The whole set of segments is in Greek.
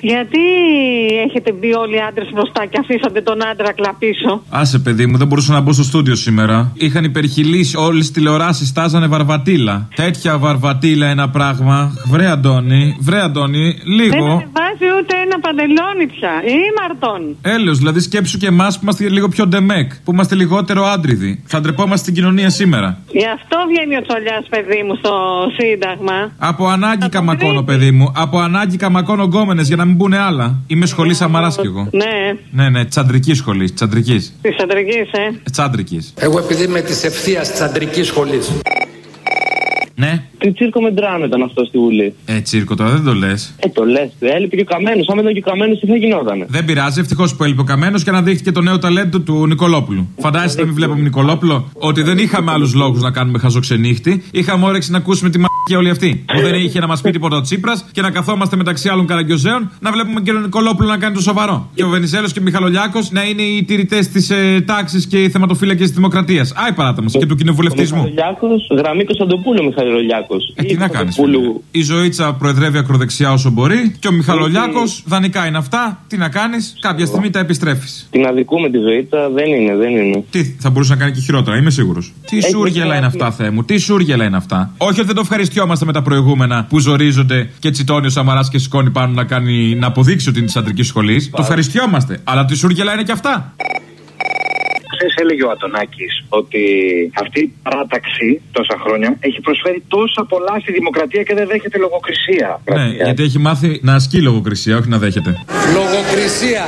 Γιατί έχετε μπει όλοι οι άντρες μπροστά και αφήσατε τον άντρα κλαπίσω; Άσε, παιδί μου, δεν μπορούσα να μπω στο στούντιο σήμερα. Είχαν υπερχιλήσει όλες τις τηλεοράσεις, στάζανε βαρβατήλα. Τέτοια βαρβατήλα ένα πράγμα. Βρε, Αντώνη, βρε, Αντώνη, Δεν λίγο. Ανεβάζει ούτε ένα παντελόνι πια. Ή μαρτών. Έλεος, δηλαδή σκέψου και εμάς που είμαστε λίγο πιο ντεμεκ, που είμαστε λιγότερο άντριδοι. Θα ντρεπόμαστε στην κοινωνία σήμερα. Γι' αυτό βγαίνει ο τσολιάς, παιδί μου, στο Σύνταγμα. Από ανάγκη καμακώνω, παιδί μου. Από ανάγκη καμακώνω γκόμενες για να μην μπουν άλλα. Είμαι σχολής Σαμαρά κι εγώ. Ναι, Ναι, ναι, τσαντρικής σχολής. Τσαντρικής. της αντρική, ε. Τσάντρικη. Εγώ επειδή είμαι της ευθείας τη αντρική σχολής. Ναι. Τι τσίρκο με ντράμ ήταν αυτό στη Βουλή. Ε, τσίρκο τώρα δεν το λες. Ε, το λες. Έλειπε και ο καμένος. Αν ήταν και ο καμένος, τι θα γινότανε; Δεν πειράζει, ευτυχώς που έλειπε ο καμένος και αναδείχθηκε το νέο ταλέντο του Νικολόπουλου. Φαντάζεστε να μην βλέπουμε Νικολόπουλο; Ότι δεν είχαμε άλλους λόγους να κάνουμε χαζοξενύχτη. Είχαμε όρεξη να ακούσουμε τη μαγική όλη αυτή. Που δεν είχε να μας πει τίποτα ο Τσίπρας και να καθόμαστε μεταξύ άλλων καραγκιόζεων να βλέπουμε και τον Νικολόπουλο να κάνει το σοβαρό. Και ο Βενιζέλος και ο Μιχαλολιάκος να είναι οι τηρητές της ε, τάξης και οι θεματοφύλακες της δημοκρατίας. Άι παράτα μας και του κοινοβουλευτισμού. Μιχαλολιάκος, γραμμή Κωνσταντοπούλου Μιχαλολιάκος. Ε, τι να κάνεις. Η Ζωήτσα προεδρεύει ακροδεξιά όσο μπορεί και ο Μιχαλολιάκος δανεικά είναι αυτά. Τι να κάνεις, κάποια στιγμή τα επιστρέφεις. Την αδικούμε τη ζωή, δεν είναι, δεν είναι. Τι θα μπορούσε να κάνει και χειρότερα, είμαι σίγουρος. Τι Έχει σούργελα είναι γραφεί. αυτά, Θεέ μου, τι σούργελα είναι αυτά. Όχι ότι δεν το ευχαριστιόμαστε με τα προηγούμενα που ζορίζονται και τσιτώνει ο Σαμαράς και σηκώνει πάνω να, κάνει, να αποδείξει ότι είναι της αντρικής σχολής. Το ευχαριστιόμαστε. Αλλά τι σούργελα είναι και αυτά. Χθε έλεγε ο Αντωνάκης ότι αυτή η παράταξη τόσα χρόνια έχει προσφέρει τόσα πολλά στη δημοκρατία και δεν δέχεται λογοκρισία. Ναι, γιατί έχει μάθει να ασκεί λογοκρισία, όχι να δέχεται. Λογοκρισία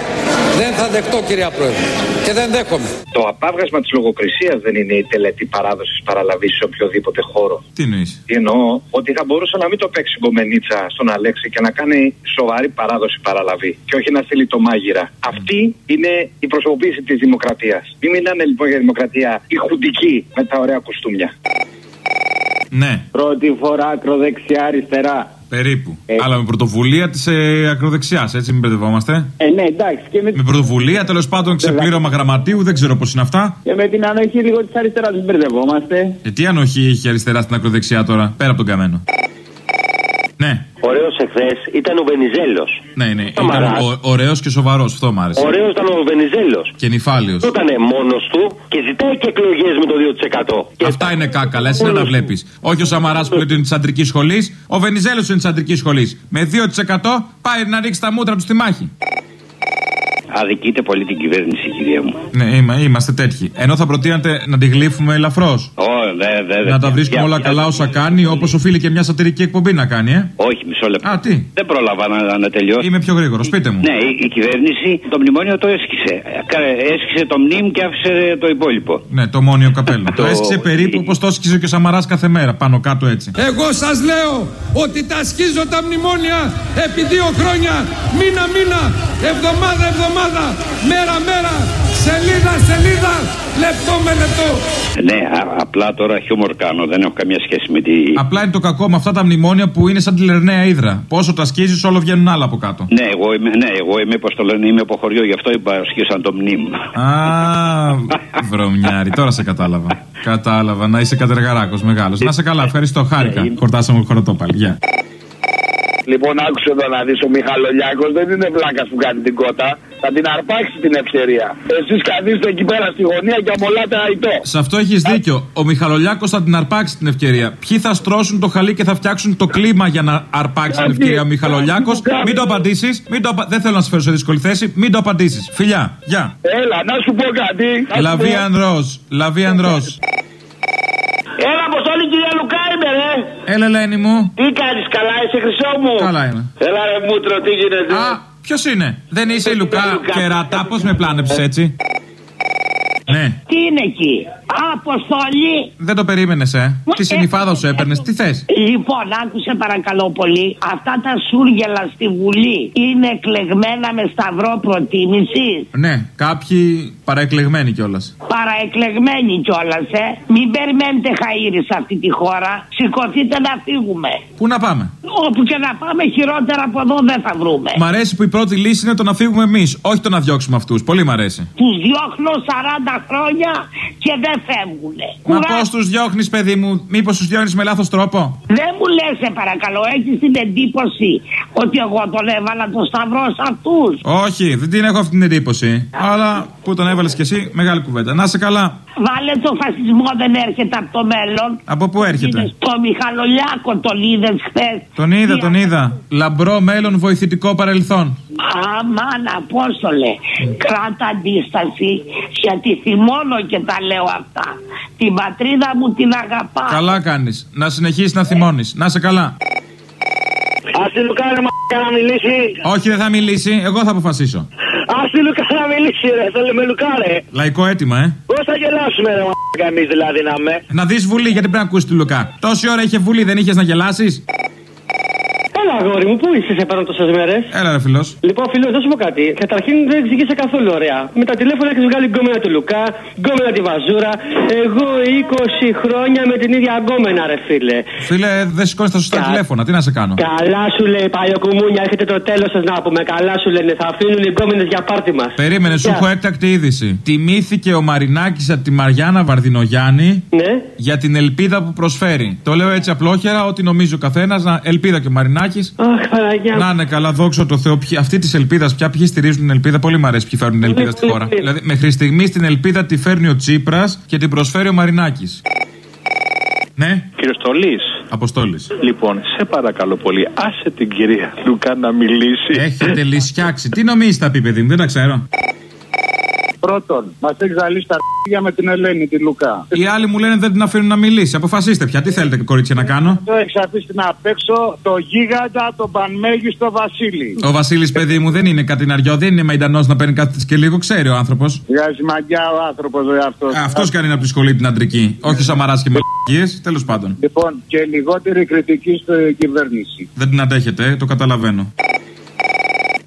δεν θα δεχτώ, κυρία Πρόεδρε. Και δεν δέχομαι. Το απάβγασμα της λογοκρισίας δεν είναι η τελετή παράδοσης παραλαβής σε οποιοδήποτε χώρο. Τι εννοείς; Τι εννοώ, ότι θα μπορούσε να μην το παίξει γκομενίτσα στον Αλέξη και να κάνει σοβαρή παράδοση παραλαβή και όχι να στείλει το μάγειρα. Αυτή είναι η προσωποποίηση της δημοκρατίας. Μην μιλάνε λοιπόν για δημοκρατία η χουντική με τα ωραία κουστούμια. Ναι, Πρώτη φορά ακροδεξιά-αριστερά. περίπου. Ε. Αλλά με πρωτοβουλία της ε, ακροδεξιάς, έτσι μην μπερδευόμαστε. Ε, ναι, εντάξει. Και με, Με πρωτοβουλία, τέλος πάντων, ξεπλήρωμα γραμματείου, δεν ξέρω πώς είναι αυτά. και με την ανοχή λίγο της αριστεράς, δεν μπερδευόμαστε. Ε, τι ανοχή έχει η αριστερά στην ακροδεξιά τώρα, πέρα από τον καμένο; Ναι, Ωραίος εχθές ήταν ο Βενιζέλος. ναι, ναι. Ήταν Σαμαράς. ωραίος και σοβαρός, αυτό μου άρεσε. Ωραίος ήταν ο Βενιζέλος. Και νυφάλιος. Ήταν μόνος του και ζητάει και εκλογές με το 2%. Και Αυτά είναι κάκα, λες να τα βλέπεις. Όχι ο Σαμαράς που λέει ότι είναι της αντρικής σχολής, ο Βενιζέλος είναι της αντρικής σχολής. Με 2% πάει να ρίξει τα μούτρα του στη μάχη. Αδικείται πολύ την κυβέρνηση, κυρία μου. Ναι, είμα- είμαστε τέτοιοι. Ενώ θα προτείνατε να τη γλύφουμε ελαφρώς; Ω, δε, δε, δε. Να τα βρίσκουμε Για- όλα για- καλά όσα κάνει, όπως οφείλει και μια σατυρική εκπομπή να κάνει, ε; Όχι, μισό λεπτό. Α, τι; Δεν πρόλαβα να, να τελειώσω. Είμαι πιο γρήγορος, πείτε μου. Ναι, η, η κυβέρνηση το μνημόνιο το έσχισε. Κα- Έσχισε το μνήμ και άφησε το υπόλοιπο. Ναι, το μόνιο καπέλο. το Το- έσκησε περίπου όπως το έσκησε και ο Σαμαράς κάθε μέρα, πάνω κάτω έτσι. Εγώ σας λέω ότι τα σκίζω τα μνημόνια επί δύο χρόνια, μήνα μήνα, εβδομάδα εβδομάδα, μέρα μέρα, σελίδα σελίδα, λεπτό με λεπτό. Ναι, α- απλά τώρα χιούμορ κάνω. Δεν έχω καμία σχέση με τη. Απλά είναι το κακό με αυτά τα μνημόνια που είναι σαν τη λερναία ύδρα. Πόσο τα σκίζεις, όλο βγαίνουν άλλα από κάτω. Ναι, εγώ είμαι, ναι, εγώ είμαι, πώς το λένε, είμαι από χωριό, γι' αυτό είπα σκίσαν το μνήμ. Α, βρωμιάρι, τώρα σε κατάλαβα. Κατάλαβα, να είσαι κατεργαράκος μεγάλος. Να σε καλά, ευχαριστώ, χάρηκα. Χορτάσαμε χωρατό πάλι. Γεια. Λοιπόν, άκουσε εδώ να δεις ο Μιχαλολιάκος δεν είναι βλάκας που κάνει την κότα. Θα την αρπάξει την ευκαιρία. Εσείς καθίστε εκεί πέρα στη γωνία και αμολάτε αϊτό. Σε αυτό έχεις δίκιο. Ο Μιχαλολιάκος θα την αρπάξει την ευκαιρία. Ποιοι θα στρώσουν το χαλί και θα φτιάξουν το κλίμα για να αρπάξει την ευκαιρία ο Μιχαλολιάκος; Μην το απαντήσεις. Το... απα- Δεν θέλω να σε φέρω σε δύσκολη θέση. Μην το απαντήσεις. Φιλιά, γεια. Έλα, να σου πω κάτι. Να σου Λαβίαν Ροζ. Λαβίαν Ροζ. Έλα, Αποστόλη, κυρία Λουκά είμαι, ρε. Έλα, Ελένη μου. Τι κάνεις, καλά, είσαι χρυσό μου; Καλά είμαι. Έλα, ρε, μούτρο, τι γίνεται; Α, ποιος είναι; Δεν είσαι η Λουκά κερατά. Πώ με πλάνεψες έτσι; Ναι, Τι είναι εκεί, Αποστολή. δεν το περίμενες, ε. Τη συνυφάδα σου έπαιρνες. Τι θες; Λοιπόν, άκουσε παρακαλώ πολύ. Αυτά τα σούργελα στη Βουλή είναι εκλεγμένα με σταυρό προτίμησης; Ναι, κάποιοι παραεκλεγμένοι κιόλας. Παραεκλεγμένοι κιόλας, ε. Μην περιμένετε χαΐρι σε αυτή τη χώρα. Σηκωθείτε να φύγουμε. Πού να πάμε; Όπου και να πάμε, χειρότερα από εδώ δεν θα βρούμε. Μ' αρέσει που η πρώτη λύση είναι το να φύγουμε εμείς, όχι το να διώξουμε αυτούς. Πολύ μ' αρέσει. Τους διώχνω 40 χρόνια και δεν φεύγουνε. Μα Κουρά- πώς τους διώχνεις, παιδί μου, μήπως τους διώχνεις με λάθος τρόπο; Δεν μου λες σε παρακαλώ, έχεις την εντύπωση ότι εγώ τον έβαλα το σταυρό σε αυτούς; Όχι, δεν την έχω αυτή την εντύπωση. Αλλά που τον έβαλες κι εσύ, μεγάλη κουβέντα. Να σε καλά. Βάλε το φασισμό δεν έρχεται από το μέλλον. Από πού έρχεται; Είδες Το Μιχαλολιάκο τον είδες χθες. Τον είδα, τον είδα. Λαμπρό μέλλον, βοηθητικό παρελθόν. Αμάν Απόστολε, κράτα αντίσταση γιατί θυμώνω και τα λέω αυτά. Την πατρίδα μου την αγαπάω. Καλά κάνεις. Να συνεχίσεις να θυμώνεις. Να 'σαι καλά. Άσ' τη Λουκά ρε μα να μιλήσει. Όχι, δεν θα μιλήσει. Εγώ θα αποφασίσω. Άσ' τη Λουκά ρε να μιλήσει ρε. Θέλουμε Λουκά ρε. Λαϊκό αίτημα, ε. Πώς θα γελάσουμε ρε μα εμείς δηλαδή να με. Να δεις βουλή, γιατί πρέπει να ακούσεις τη Λουκά. Τόση ώρα είχε βουλή, δεν είχες να γελάσεις; Έλα, αγόρι μου, πού είσαι σε πάνω τόσες μέρες; Έλα, ρε φιλό. Λοιπόν, φίλος, να σου πω κάτι. Καταρχήν δεν εξηγήσε καθόλου ωραία. Με τα τηλέφωνα έχεις βγάλει γκόμενα του Λουκά, γκόμενα τη Βαζούρα. Εγώ 20 χρόνια με την ίδια γκόμενα, ρε φίλε. Φίλε, δεν σηκώνεις τα σωστά Κα- τηλέφωνα. Τι να σε κάνω; Καλά σου λέει παλιοκουμούνια, έρχεται το τέλος σας να πούμε. Καλά σου λένε, θα αφήνουν οι γκόμενες για πάρτι μας. Περίμενε, σου Γεια. έχω έκτακτη είδηση. Τιμήθηκε ο Μαρινάκης από τη Μαριάννα Βαρδινογιάννη Ναι. για την ελπίδα που προσφέρει. Το λέω έτσι απλόχερα, ό,τι νομίζει ο καθένας. Ελπίδα και ο Μαρινάκη. Αχ, Παναγία. Να είναι καλά, δόξα τω Θεώ. Ποιοι- Αυτή της ελπίδας πια ποιοι στηρίζουν την ελπίδα. Πολύ μου αρέσει ποιοι φέρνουν την ελπίδα στη χώρα. Δηλαδή, μέχρι στιγμή την ελπίδα τη φέρνει ο Τσίπρας και την προσφέρει ο Μαρινάκης. Ναι, Κύριο Στολής. Αποστόλης. Λοιπόν, σε παρακαλώ πολύ, άσε την κυρία Λουκά να μιλήσει. Έχετε λησιάξει. Τι νομίζεις θα πει, παιδί μου, δεν τα ξέρω. Πρώτον, μας έχει ζαλίσει τα αρχίδια με την Ελένη, τη Λουκά. Οι άλλοι μου λένε δεν την αφήνουν να μιλήσει. Αποφασίστε πια, τι θέλετε, κορίτσια, να κάνω; Το έχεις αφήσει να απ' έξω το γίγαντα, τον πανμέγιστο Βασίλη. Ο Βασίλης, παιδί μου, δεν είναι κατηναριό, δεν είναι μαϊντανός να παίρνει κάτι της και λίγο, ξέρει ο άνθρωπος. Βγάζει μαγιά ο άνθρωπος αυτός. Αυτό κάνει από τη σχολή την αντρική. Όχι σαμαρά και μαλακίε, τέλος πάντων. Λοιπόν, και λιγότερη κριτική στην κυβέρνηση. Δεν την αντέχετε, ε, το καταλαβαίνω.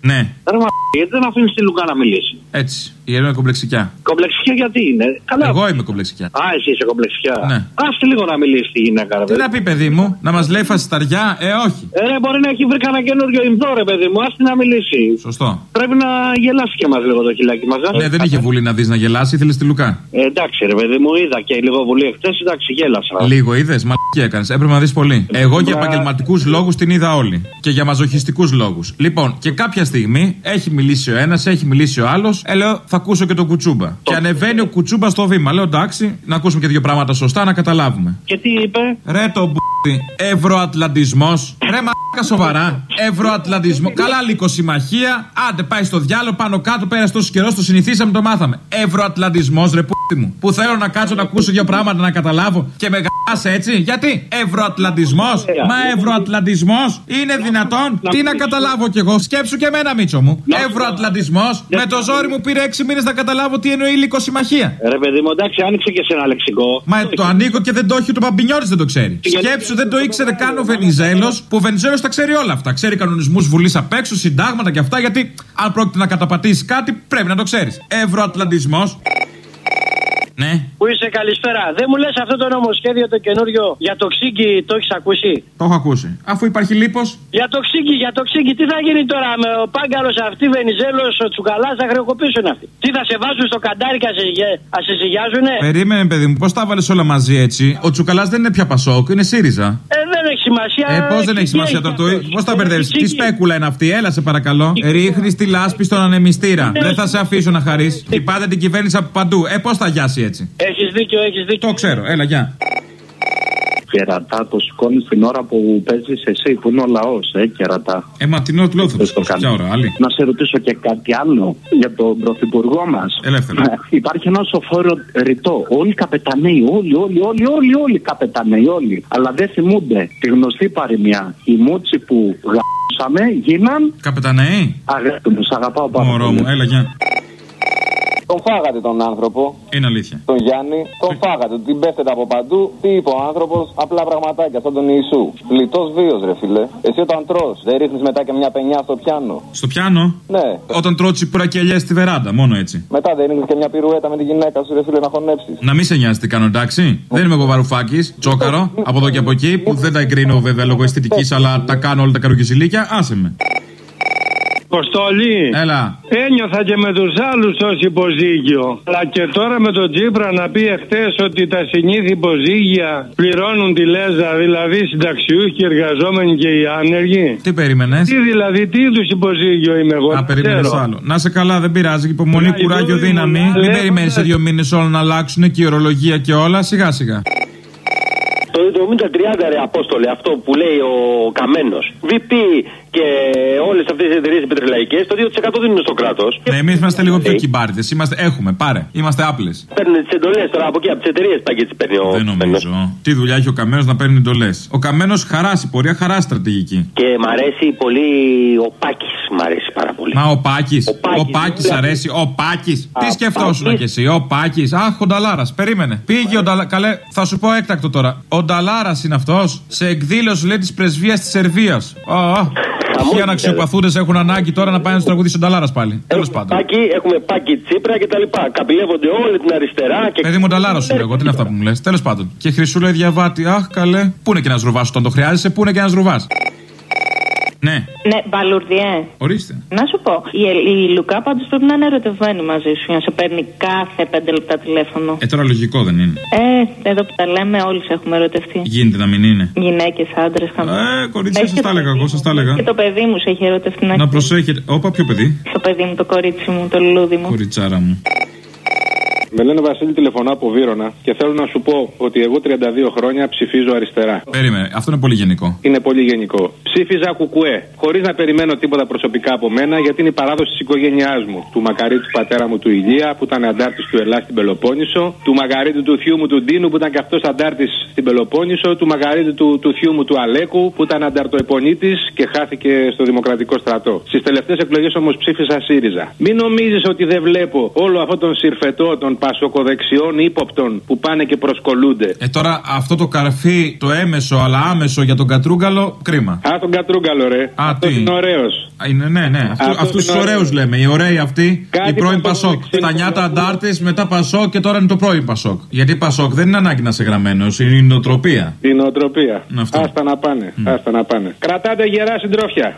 Ναι, Ρε μα, γιατί δεν αφήνεις τη Λουκά να μιλήσει; έτσι. Η Ελένα είναι κομπλεξικιά. Κομπλεξικιά γιατί είναι; Καλά. Εγώ είμαι κομπλεξικιά. Α, εσύ είσαι κομπλεξικιά. Ναι. Άστε λίγο να μιλήσει τη γυναίκα, ρε Τι παιδί. να πει, παιδί μου, να μας λέει φασισταριά, ε, όχι. Ε, ρε, μπορεί να έχει βρει κανένα καινούριο ινδό, ρε παιδί μου. Άστε να μιλήσει. Σωστό. Πρέπει να γελάσει και μας λίγο το χιλάκι μας. Ναι, δεν είχε βούλη να δεις να γελάσει, ήθελες τη Λουκά. Ε, εντάξει, ρε παιδί μου, είδα και λίγο βουλή εχθές, εντάξει, γέλασα. Λίγο είδες, μαλακή έκανες. Έπρεπε να δεις πολύ. Εγώ για επαγγελματικούς λόγους την είδα όλη. Και για μαζοχιστικούς λόγους. Λοιπόν, και κάποια στιγμή έχει μιλήσει ο ένας, έχει μιλήσει ο άλλος. Ε, λέω, θα ακούσω και τον κουτσούμπα. Και ανεβαίνει ο κουτσούμπα στο βήμα. Λέω, εντάξει, να ακούσουμε και δύο πράγματα σωστά να καταλάβουμε. Και τι είπε; Ρε το μπουτι, Ευρωατλαντισμός. Ρε μαλάκα σοβαρά. Ευρωατλαντισμός. Καλά λικοσυμμαχία. Άντε πάει στο διάλογο πάνω κάτω. Πέρασε τόσο καιρό, το συνηθίσαμε, το μάθαμε. Ευρωατλαντισμός, ρε πούτι μου. Που θέλω να κάτσω να ακούσω δύο πράγματα να καταλάβω και με γα έτσι. Γιατί Ευρωατλαντισμός. Μα Ευρωατλαντισμός είναι δυνατόν; Τι να καταλάβω κι εγώ. Σκέψου και εμένα, Μίτσο μου. Ευρωατλαντισμός. Με το ζόρι μου πήρε έξι μήνες να καταλάβω τι εννοεί λικοσυμμαχία. Ρε παιδί μου, εντάξει, άνοιξε και σε ένα λεξικό. Μα το ανοίγω και δεν το έχει, το Παμπινιόρη δεν το ξέρει. Σκέψου, δεν το ήξερε καν ο Βενιζέλος, που ο Βενιζέλος τα ξέρει όλα αυτά. Ξέρει κανονισμούς βουλής απ' έξω, συντάγματα και αυτά, γιατί αν πρόκειται να καταπατήσει κάτι, πρέπει να το ξέρεις. Ευρωατλαντισμός. Ναι. Πού είσαι, καλησπέρα. Δεν μου λες αυτό το νομοσχέδιο το καινούριο για το ξύγκι, το έχεις ακούσει; Το έχω ακούσει. Αφού υπάρχει λίπος. Για το ξύγκι, για το ξύγκι, τι θα γίνει τώρα με ο πάγκαλος αυτή, Βενιζέλος, ο Τσουκαλάς, θα χρεοκοπήσουν αυτοί. Τι θα σε βάζουν στο καντάρι και α σε ζυγιάζουνε. Περίμενε, παιδί μου, πώς τα βάλες όλα μαζί έτσι; Ο Τσουκαλάς δεν είναι πια Πασόκ, είναι ΣΥΡΙΖΑ. Ε, δεν έχει σημασία. Ε, πώς δεν έχει Τι σημασία τώρα το. Πώς τα μπερδεύεις, τι Ξύγκι. σπέκουλα είναι αυτή, έλα σε παρακαλώ. Ρίχνεις τη λάσπη στον ανεμιστήρα. Δεν θα σε αφήσω να χαρείς. Χτυπάτε την κυβέρνηση από παντού. Ε, πώς θα γιάσει έτσι; Έχεις δίκιο, έχεις δίκιο. Το ξέρω, έλα, γεια. Κερατά, το σηκώνεις την ώρα που παίζεις εσύ, που είναι ο λαός, ε, κερατά. Ε, μα την ώρα του λέω θα το σηκώσει. Ποια ώρα, άλλη. Να σε ρωτήσω και κάτι άλλο για τον πρωθυπουργό μας. Ελεύθερα. Υπάρχει ένα σοφόρο ρητό. Όλοι καπεταναίοι, όλοι, όλοι, όλοι, όλοι, όλοι καπεταναίοι, όλοι. Αλλά δεν θυμούνται τη γνωστή παροιμία. Οι μούτσι που γάμψαμε γίναν. Καπεταναίοι; Αγάπη μου, σ' αγαπάω πάρα Μωρό πολύ. μου, έλα, γεια. Τον φάγατε τον άνθρωπο, Είναι αλήθεια. τον Γιάννη, τον φάγατε, την πέφτετε από παντού. Τι είπε ο άνθρωπος, απλά πραγματάκια, σαν τον Ιησού. Λιτός βίος, ρε φιλέ. Εσύ όταν τρώ, δεν ρίχνεις μετά και μια πενιά στο πιάνο. Στο πιάνο; Ναι. Όταν τρώω τσιπούρα και ελιέ στη βεράντα, μόνο έτσι. Μετά δεν ρίχνεις και μια πυρουέτα με τη γυναίκα σου, ρε φίλε, να χωνέψεις. Να μην σε νοιάζει τι κάνω, εντάξει. Δεν είμαι εγώ βαρουφάκης, τσόκαρο, από εδώ και από εκεί, που δεν τα εγκρίνω βέβαια λόγω αισθητικής, αλλά τα κάνω όλα τα καροκιζιλίκια. Άσε με. Αποστολή. Έλα. Ένιωθα και με τους άλλους ως υποζύγιο. Αλλά και τώρα με τον Τσίπρα να πει εχθές ότι τα συνήθι υποζύγια πληρώνουν τη λέζα, δηλαδή συνταξιούχοι, εργαζόμενοι και οι άνεργοι. Τι περίμενες; Τι δηλαδή, τι είδους υποζύγιο είμαι εγώ. Α, δεν περίμενες ξέρω. άλλο. Να σε καλά, δεν πειράζει. Υπομονή, Κουράγιο, κουράγιο, δούλη μου, δύναμη. να Μην λέγονται. περιμένεις σε δύο μήνες όλα να αλλάξουν και η ορολογία και όλα. Σιγά σιγά. Το 70-30 ρε Απόστολε, αυτό που λέει ο Καμένος. VP και όλες αυτές οι εταιρείες πετρελαϊκές, το 2% δίνουν στο κράτος. Ναι, εμείς είμαστε λίγο πιο κυμπάριδε. Είμαστε, έχουμε, πάρε. Είμαστε άπλες. Παίρνουν τις εντολές τώρα από εκεί, από τις εταιρείες πάει και τις παίρνει ο Δεν νομίζω. Τι δουλειά έχει ο Καμένος να παίρνει εντολές. Ο Καμένος χαράσει πορεία, χαρά στρατηγική. Και μ' αρέσει πολύ ο Πάκης, μ' αρέσει πάρα πολύ. Μα ο Πάκης. Ο Πάκης, Πάκης δηλαδή. αρέσει. Ο Πάκης. Τι Α, σκεφτόσουν Πάκης. κι εσύ. Ο Πάκης. Αχ, ο Νταλάρα. Περίμενε. Πήγε ο Νταλάρα. Καλέ, θα σου πω έκτακτο τώρα. Ο Νταλάρας είναι αυτός. Σε εκδήλωση λέει της πρεσβείας της Σερβίας. Ποιοι αναξιοπαθούντε έχουν ανάγκη τώρα να πάει να του τραγουδήσει ο Νταλάρα πάλι. Τέλος πάντων. Πάκη, έχουμε Πάκη Τσίπρα και τα λοιπά. Καπηλεύονται όλη την αριστερά και. Παιδί μου, Νταλάρας σου λέω εγώ. Τι είναι αυτά που μου λες. Τέλος πάντων. Και Χρυσούλα διαβάτη. Αχ, καλέ. Πού είναι και ένας ρουβάς όταν το χρειάζεσαι, πού είναι και ένας ρουβάς. Ναι, Ναι, μπαλουρδιέ. ορίστε. Να σου πω, η, η Λουκά πάντως πρέπει να είναι ερωτευμένη μαζί σου για να σε παίρνει κάθε πέντε λεπτά τηλέφωνο. Ε, τώρα λογικό δεν είναι. Ε, εδώ που τα λέμε, όλοι έχουμε ερωτευτεί. Γίνεται να μην είναι. Γυναίκες, άντρες, Ε, κορίτσια, σας τα έλεγα εγώ, σας τα έλεγα. Και το παιδί μου σε έχει ερωτευτεί να Να προσέχετε. Όπα, ποιο παιδί; Το παιδί μου, το κορίτσι μου, το λουλούδι μου. Κοριτσάρα μου. Με λένε Βασίλη τηλεφωνά από Βύρονα και θέλω να σου πω ότι εγώ 32 χρόνια ψηφίζω αριστερά. Περίμενε, αυτό είναι πολύ γενικό. Είναι πολύ γενικό. Ψήφιζα κουκουέ, χωρίς να περιμένω τίποτα προσωπικά από μένα, γιατί είναι η παράδοση της οικογένειάς μου. Του μακαρίτη του πατέρα μου του Ηλία, που ήταν αντάρτης του Ελλάς στην Πελοπόννησο. Του μακαρίτη του θείου μου του Ντίνου, που ήταν και αυτός αντάρτης στην Πελοπόννησο. Του μακαρίτη του, του θείου μου του Αλέκου, που ήταν ανταρτοεπονίτης και χάθηκε στο Δημοκρατικό στρατό. Στις τελευταίες εκλογές όμως ψήφισα ΣΥΡΙΖΑ. Μην νομίζεις ότι δεν βλέπω όλο αυτόν τον συρφετό των πασοκοδεξιών ύποπτων που πάνε και προσκολούνται. Ε, τώρα αυτό το καρφί, το έμεσο αλλά άμεσο για τον Κατρούγκαλο, κρίμα. Α, τον Κατρούγκαλο, ρε. Α, Αυτός τι; είναι ωραίος. Είναι, ναι, ναι. Αυτού Αυτός αυτούς είναι του ωραίους ωραίος. λέμε. Οι ωραίοι αυτοί, Κάτι οι πρώην Πασόκ. πασοκοδεξιοί Στα νιάτα αντάρτε, μετά Πασόκ και τώρα είναι το πρώην Πασόκ. Γιατί Πασόκ δεν είναι ανάγκη να είσαι γραμμένο, είναι η νοοτροπία. Η νοοτροπία. Αυτό. Άστα να πάνε. Άστα να πάνε. Κρατάτε γερά συντρόφια.